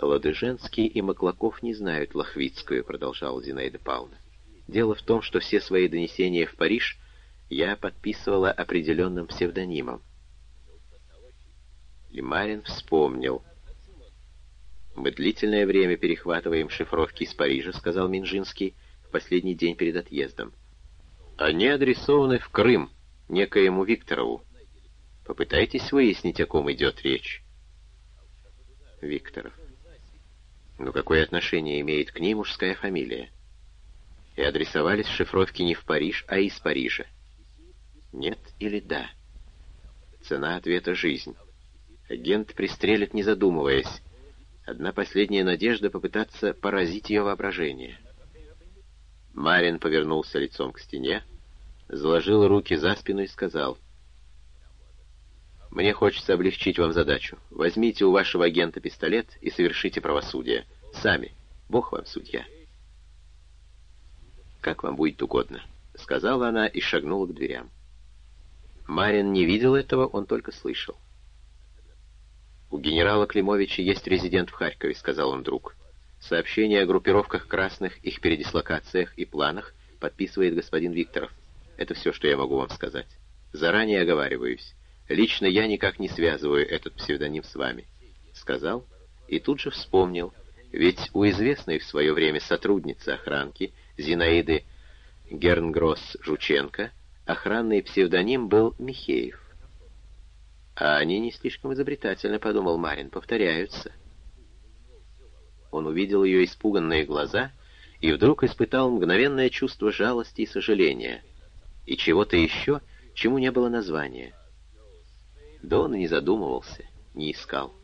«Ладыженский и Маклаков не знают Лохвицкую», — продолжала Зинаида Павловна. «Дело в том, что все свои донесения в Париж я подписывала определенным псевдонимом». И Марин вспомнил. «Мы длительное время перехватываем шифровки из Парижа», — сказал Минжинский в последний день перед отъездом. «Они адресованы в Крым, некоему Викторову. Попытайтесь выяснить, о ком идет речь. Викторов. Но какое отношение имеет к ней мужская фамилия? И адресовались шифровки не в Париж, а из Парижа. Нет или да? Цена ответа — жизнь. Агент пристрелит, не задумываясь. Одна последняя надежда — попытаться поразить ее воображение. Марин повернулся лицом к стене, заложил руки за спину и сказал — мне хочется облегчить вам задачу. Возьмите у вашего агента пистолет и совершите правосудие. Сами. Бог вам судья. Как вам будет угодно, сказала она и шагнула к дверям. Марин не видел этого, он только слышал. «У генерала Климовича есть резидент в Харькове», — сказал он вдруг. «Сообщение о группировках красных, их передислокациях и планах подписывает господин Викторов. Это все, что я могу вам сказать. Заранее оговариваюсь. Лично я никак не связываю этот псевдоним с вами», — сказал и тут же вспомнил, ведь у известной в свое время сотрудницы охранки Зинаиды Гернгросс-Жученко охранный псевдоним был Михеев. «А они не слишком изобретательно», — подумал Марин, — «повторяются». Он увидел ее испуганные глаза и вдруг испытал мгновенное чувство жалости и сожаления, и чего-то еще, чему не было названия — да он не задумывался, не искал.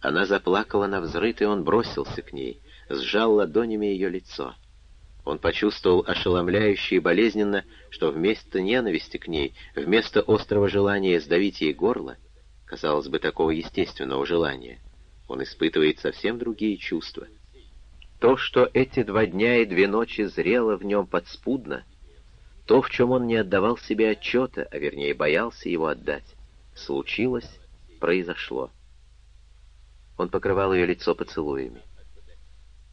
Она заплакала на взрыт, и он бросился к ней, сжал ладонями ее лицо. Он почувствовал ошеломляюще и болезненно, что вместо ненависти к ней, вместо острого желания сдавить ей горло, казалось бы, такого естественного желания, он испытывает совсем другие чувства. То, что эти два дня и две ночи зрело в нем подспудно, то, в чем он не отдавал себе отчета, а вернее боялся его отдать, случилось, произошло. Он покрывал ее лицо поцелуями.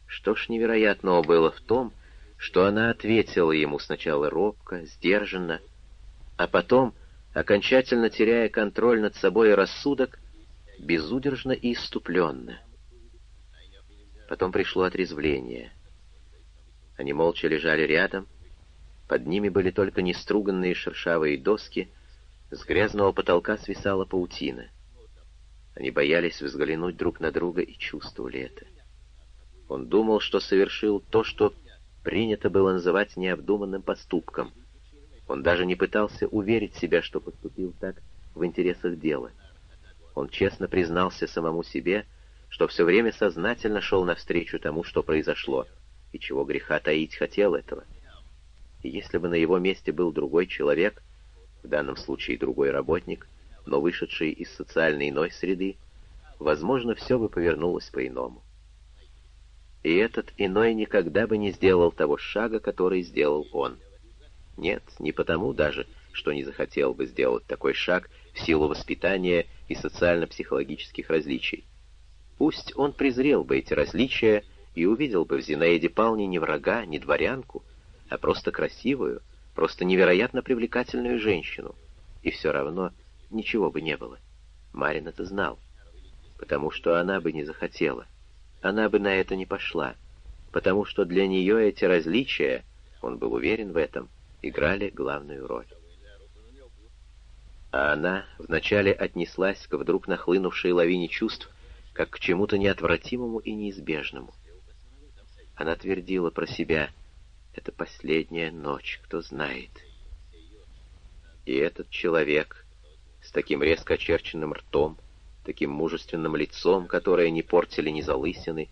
Что ж невероятного было в том, что она ответила ему сначала робко, сдержанно, а потом, окончательно теряя контроль над собой и рассудок, безудержно и иступленно. Потом пришло отрезвление. Они молча лежали рядом, под ними были только неструганные шершавые доски, с грязного потолка свисала паутина. Они боялись взглянуть друг на друга и чувствовали это. Он думал, что совершил то, что принято было называть необдуманным поступком. Он даже не пытался уверить себя, что поступил так в интересах дела. Он честно признался самому себе, что все время сознательно шел навстречу тому, что произошло, и чего греха таить хотел этого. И если бы на его месте был другой человек, в данном случае другой работник, но вышедший из социальной иной среды, возможно, все бы повернулось по-иному. И этот иной никогда бы не сделал того шага, который сделал он. Нет, не потому даже, что не захотел бы сделать такой шаг в силу воспитания и социально-психологических различий. Пусть он презрел бы эти различия и увидел бы в Зинаиде Палне не врага, не дворянку, а просто красивую, просто невероятно привлекательную женщину, и все равно ничего бы не было. Марин это знал, потому что она бы не захотела, она бы на это не пошла, потому что для нее эти различия, он был уверен в этом, играли главную роль. А она вначале отнеслась к вдруг нахлынувшей лавине чувств, как к чему-то неотвратимому и неизбежному. Она твердила про себя — это последняя ночь, кто знает. И этот человек с таким резко очерченным ртом, таким мужественным лицом, которое не портили ни залысины,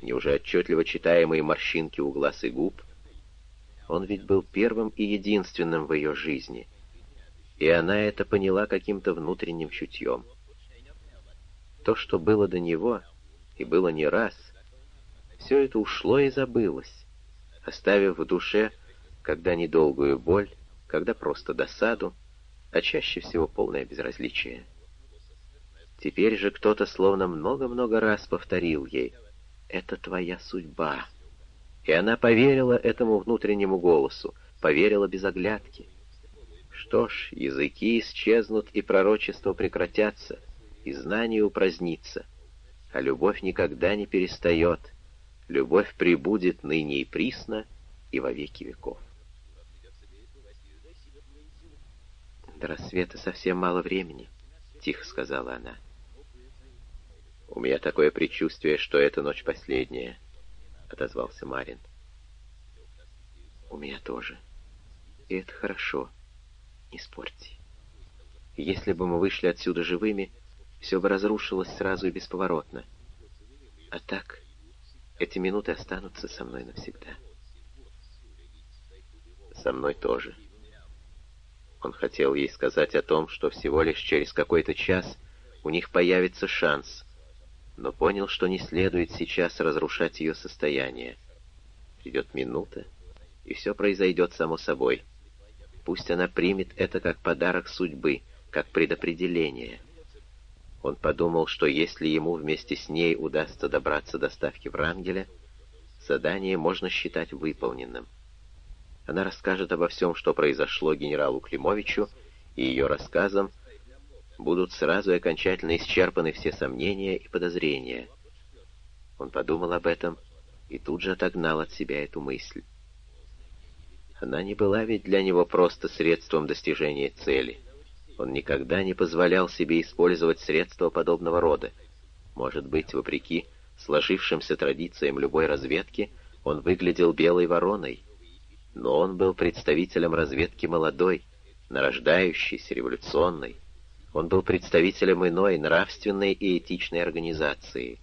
ни уже отчетливо читаемые морщинки у глаз и губ, он ведь был первым и единственным в ее жизни, и она это поняла каким-то внутренним чутьем. То, что было до него, и было не раз, все это ушло и забылось оставив в душе, когда недолгую боль, когда просто досаду, а чаще всего полное безразличие. Теперь же кто-то словно много-много раз повторил ей «Это твоя судьба». И она поверила этому внутреннему голосу, поверила без оглядки. Что ж, языки исчезнут, и пророчества прекратятся, и знание упразднится, а любовь никогда не перестает — любовь прибудет ныне и присно, и во веки веков. «До рассвета совсем мало времени», — тихо сказала она. «У меня такое предчувствие, что эта ночь последняя», — отозвался Марин. «У меня тоже. И это хорошо. Не спорьте. Если бы мы вышли отсюда живыми, все бы разрушилось сразу и бесповоротно. А так, эти минуты останутся со мной навсегда. Со мной тоже». Он хотел ей сказать о том, что всего лишь через какой-то час у них появится шанс, но понял, что не следует сейчас разрушать ее состояние. Придет минута, и все произойдет само собой. Пусть она примет это как подарок судьбы, как предопределение. Он подумал, что если ему вместе с ней удастся добраться до ставки Врангеля, задание можно считать выполненным. Она расскажет обо всем, что произошло генералу Климовичу, и ее рассказом будут сразу окончательно исчерпаны все сомнения и подозрения. Он подумал об этом и тут же отогнал от себя эту мысль. Она не была ведь для него просто средством достижения цели. Он никогда не позволял себе использовать средства подобного рода. Может быть, вопреки сложившимся традициям любой разведки, он выглядел белой вороной. Но он был представителем разведки молодой, нарождающейся, революционной. Он был представителем иной, нравственной и этичной организации.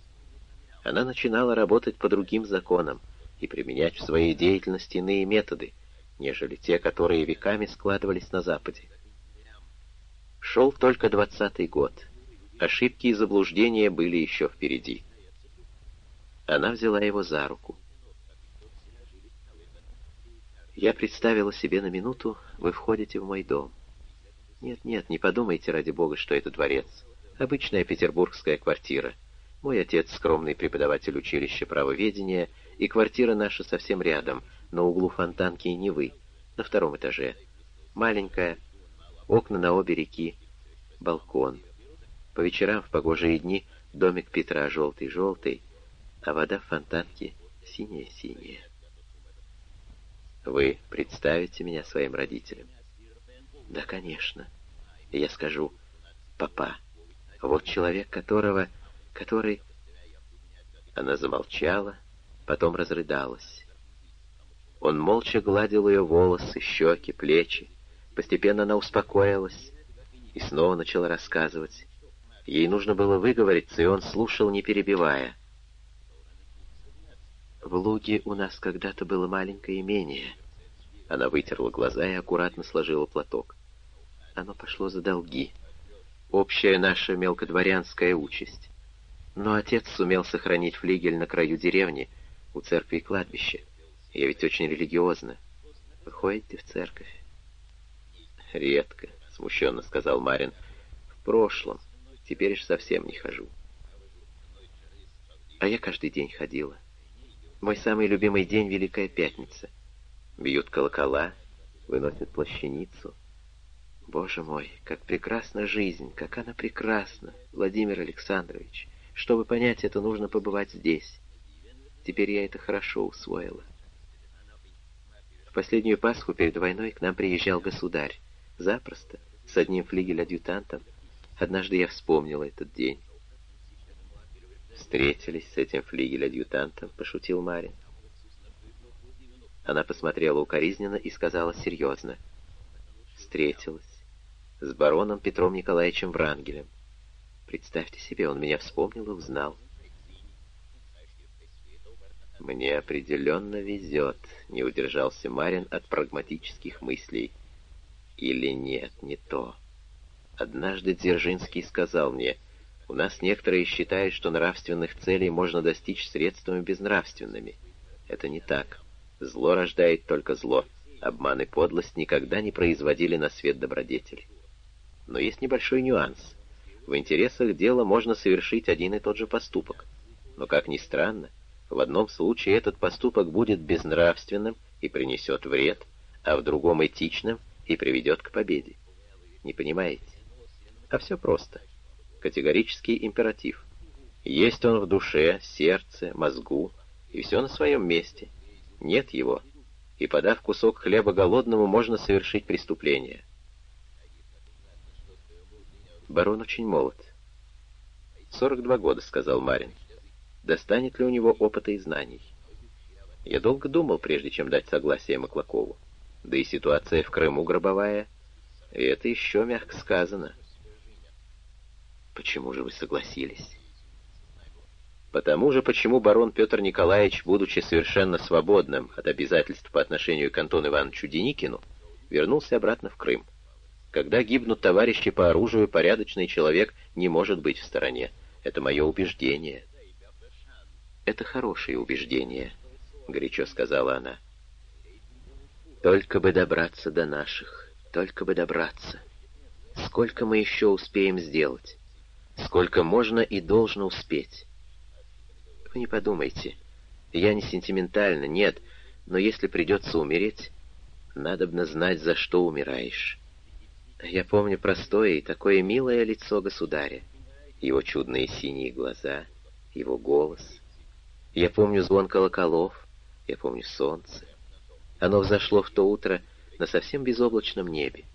Она начинала работать по другим законам и применять в своей деятельности иные методы — нежели те, которые веками складывались на Западе. Шел только двадцатый год. Ошибки и заблуждения были еще впереди. Она взяла его за руку. Я представила себе на минуту, вы входите в мой дом. Нет, нет, не подумайте ради бога, что это дворец. Обычная петербургская квартира. Мой отец скромный преподаватель училища правоведения, и квартира наша совсем рядом — на углу фонтанки и Невы, на втором этаже. Маленькая, окна на обе реки, балкон. По вечерам в погожие дни домик Петра желтый-желтый, а вода в фонтанке синяя-синяя. Вы представите меня своим родителям? Да, конечно. я скажу, папа, вот человек, которого, который... Она замолчала, потом разрыдалась. Он молча гладил ее волосы, щеки, плечи. Постепенно она успокоилась и снова начала рассказывать. Ей нужно было выговориться, и он слушал, не перебивая. «В Луге у нас когда-то было маленькое имение». Она вытерла глаза и аккуратно сложила платок. Оно пошло за долги. Общая наша мелкодворянская участь. Но отец сумел сохранить флигель на краю деревни, у церкви и кладбища. Я ведь очень религиозна. Вы ходите в церковь? Редко, смущенно сказал Марин. В прошлом. Теперь же совсем не хожу. А я каждый день ходила. Мой самый любимый день — Великая Пятница. Бьют колокола, выносят плащаницу. Боже мой, как прекрасна жизнь, как она прекрасна, Владимир Александрович. Чтобы понять это, нужно побывать здесь. Теперь я это хорошо усвоила последнюю Пасху перед войной к нам приезжал государь. Запросто, с одним флигель-адъютантом. Однажды я вспомнила этот день. «Встретились с этим флигель-адъютантом», — пошутил Марин. Она посмотрела укоризненно и сказала серьезно. «Встретилась. С бароном Петром Николаевичем Врангелем. Представьте себе, он меня вспомнил и узнал. «Мне определенно везет», — не удержался Марин от прагматических мыслей. «Или нет, не то. Однажды Дзержинский сказал мне, у нас некоторые считают, что нравственных целей можно достичь средствами безнравственными. Это не так. Зло рождает только зло. Обман и подлость никогда не производили на свет добродетель. Но есть небольшой нюанс. В интересах дела можно совершить один и тот же поступок. Но, как ни странно, в одном случае этот поступок будет безнравственным и принесет вред, а в другом этичным и приведет к победе. Не понимаете? А все просто. Категорический императив. Есть он в душе, сердце, мозгу, и все на своем месте. Нет его, и подав кусок хлеба голодному, можно совершить преступление. Барон очень молод. «Сорок два года», — сказал Марин. «Достанет ли у него опыта и знаний?» Я долго думал, прежде чем дать согласие Маклакову. Да и ситуация в Крыму гробовая, и это еще мягко сказано. Почему же вы согласились? Потому же, почему барон Петр Николаевич, будучи совершенно свободным от обязательств по отношению к Антону Ивановичу Деникину, вернулся обратно в Крым. Когда гибнут товарищи по оружию, порядочный человек не может быть в стороне. Это мое убеждение. Это хорошее убеждение, — горячо сказала она. Только бы добраться до наших, только бы добраться. Сколько мы еще успеем сделать? Сколько можно и должно успеть? Вы не подумайте. Я не сентиментальна, нет, но если придется умереть, надобно знать, за что умираешь. Я помню простое и такое милое лицо государя, его чудные синие глаза, его голос. Я помню звон колоколов, я помню солнце. Оно взошло в то утро на совсем безоблачном небе.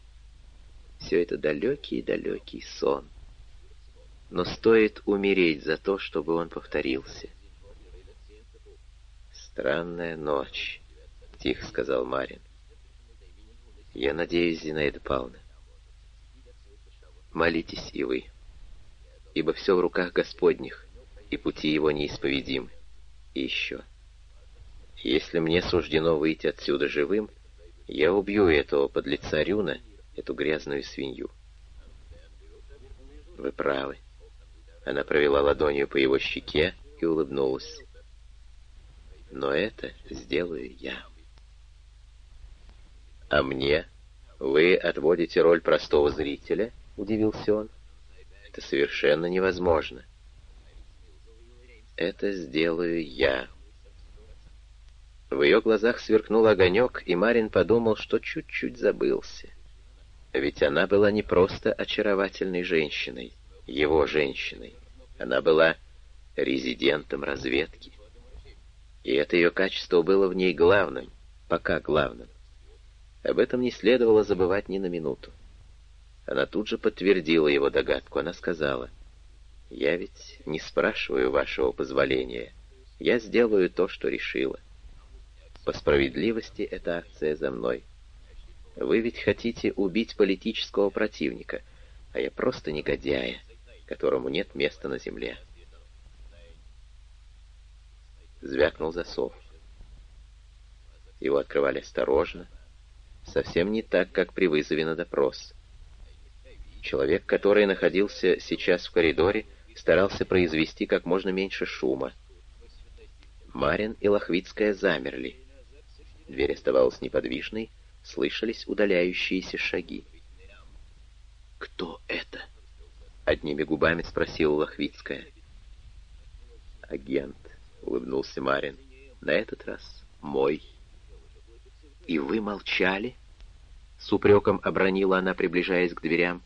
Все это далекий-далекий сон. Но стоит умереть за то, чтобы он повторился. «Странная ночь», — тихо сказал Марин. «Я надеюсь, Зинаида Павловна, молитесь и вы, ибо все в руках Господних, и пути его неисповедимы. И еще, если мне суждено выйти отсюда живым, я убью этого подлеца Рюна, эту грязную свинью. Вы правы. Она провела ладонью по его щеке и улыбнулась. Но это сделаю я. А мне вы отводите роль простого зрителя —— удивился он. «Это совершенно невозможно». «Это сделаю я». В ее глазах сверкнул огонек, и Марин подумал, что чуть-чуть забылся. Ведь она была не просто очаровательной женщиной, его женщиной. Она была резидентом разведки. И это ее качество было в ней главным, пока главным. Об этом не следовало забывать ни на минуту. Она тут же подтвердила его догадку. Она сказала, «Я ведь не спрашиваю вашего позволения. Я сделаю то, что решила. По справедливости эта акция за мной. Вы ведь хотите убить политического противника, а я просто негодяя, которому нет места на земле». Звякнул засов. Его открывали осторожно, совсем не так, как при вызове на допрос. Человек, который находился сейчас в коридоре, старался произвести как можно меньше шума. Марин и Лохвицкая замерли. Дверь оставалась неподвижной, слышались удаляющиеся шаги. «Кто это?» — одними губами спросила Лохвицкая. «Агент», — улыбнулся Марин, — «на этот раз мой». «И вы молчали?» — с упреком обронила она, приближаясь к дверям.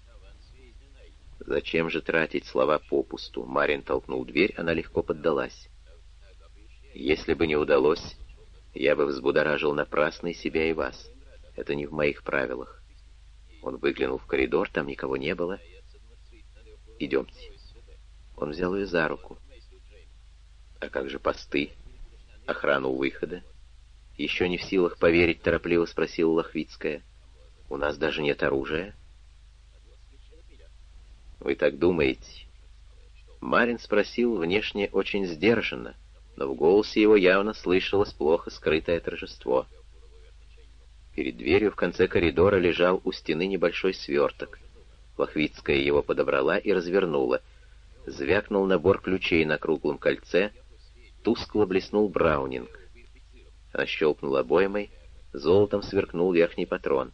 Зачем же тратить слова попусту? Марин толкнул дверь, она легко поддалась. Если бы не удалось, я бы взбудоражил напрасно и себя и вас. Это не в моих правилах. Он выглянул в коридор, там никого не было. Идемте. Он взял ее за руку. А как же посты? Охрану выхода? Еще не в силах поверить, торопливо спросила Лохвицкая. У нас даже нет оружия. Вы так думаете?» Марин спросил внешне очень сдержанно, но в голосе его явно слышалось плохо скрытое торжество. Перед дверью в конце коридора лежал у стены небольшой сверток. Лохвицкая его подобрала и развернула. Звякнул набор ключей на круглом кольце, тускло блеснул браунинг. Она щелкнула обоймой, золотом сверкнул верхний патрон.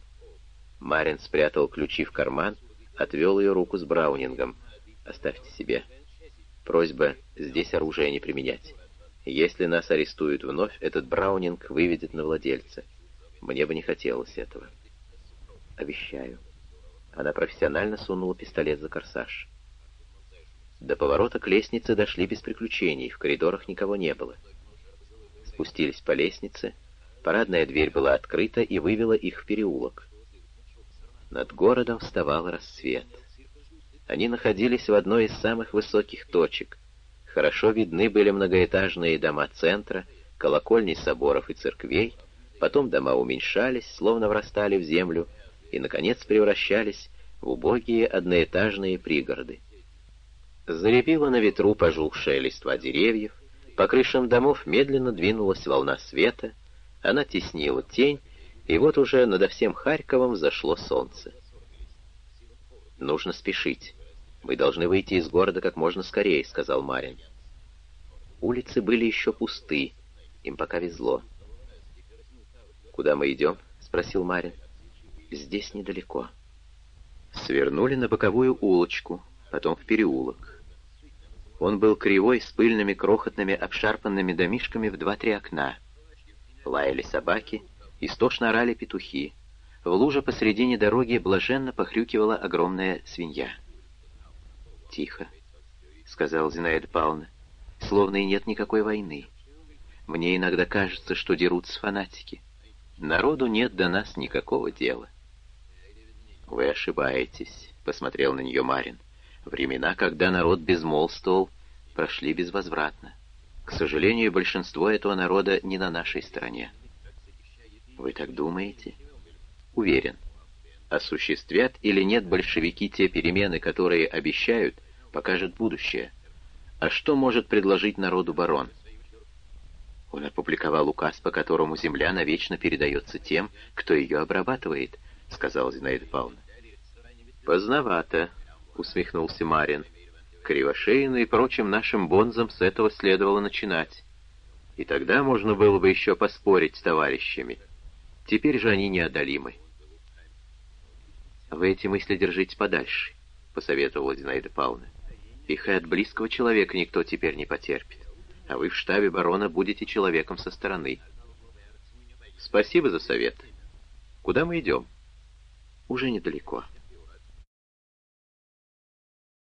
Марин спрятал ключи в карман — отвел ее руку с Браунингом. «Оставьте себе. Просьба здесь оружие не применять. Если нас арестуют вновь, этот Браунинг выведет на владельца. Мне бы не хотелось этого». «Обещаю». Она профессионально сунула пистолет за корсаж. До поворота к лестнице дошли без приключений, в коридорах никого не было. Спустились по лестнице, парадная дверь была открыта и вывела их в переулок. Над городом вставал рассвет. Они находились в одной из самых высоких точек. Хорошо видны были многоэтажные дома центра, колокольни соборов и церквей, потом дома уменьшались, словно врастали в землю, и, наконец, превращались в убогие одноэтажные пригороды. Заребила на ветру пожухшая листва деревьев, по крышам домов медленно двинулась волна света, она теснила тень, и вот уже над всем Харьковом зашло солнце. «Нужно спешить. Мы должны выйти из города как можно скорее», — сказал Марин. Улицы были еще пусты, им пока везло. «Куда мы идем?» — спросил Марин. «Здесь недалеко». Свернули на боковую улочку, потом в переулок. Он был кривой, с пыльными, крохотными, обшарпанными домишками в два-три окна. Лаяли собаки, истошно орали петухи. В луже посредине дороги блаженно похрюкивала огромная свинья. «Тихо», — сказал Зинаида Павловна, — «словно и нет никакой войны. Мне иногда кажется, что дерутся фанатики. Народу нет до нас никакого дела». «Вы ошибаетесь», — посмотрел на нее Марин. «Времена, когда народ безмолвствовал, прошли безвозвратно. К сожалению, большинство этого народа не на нашей стороне». «Вы так думаете?» Уверен, осуществят или нет большевики те перемены, которые обещают, покажет будущее. А что может предложить народу барон? Он опубликовал указ, по которому земля навечно передается тем, кто ее обрабатывает, сказал Зинаида Павловна. Поздновато, усмехнулся Марин. Кривошеину и прочим нашим бонзам с этого следовало начинать. И тогда можно было бы еще поспорить с товарищами. Теперь же они неодолимы. «Вы эти мысли держите подальше», — посоветовала Зинаида Павловна. «Их и от близкого человека никто теперь не потерпит. А вы в штабе барона будете человеком со стороны». «Спасибо за совет. Куда мы идем?» «Уже недалеко».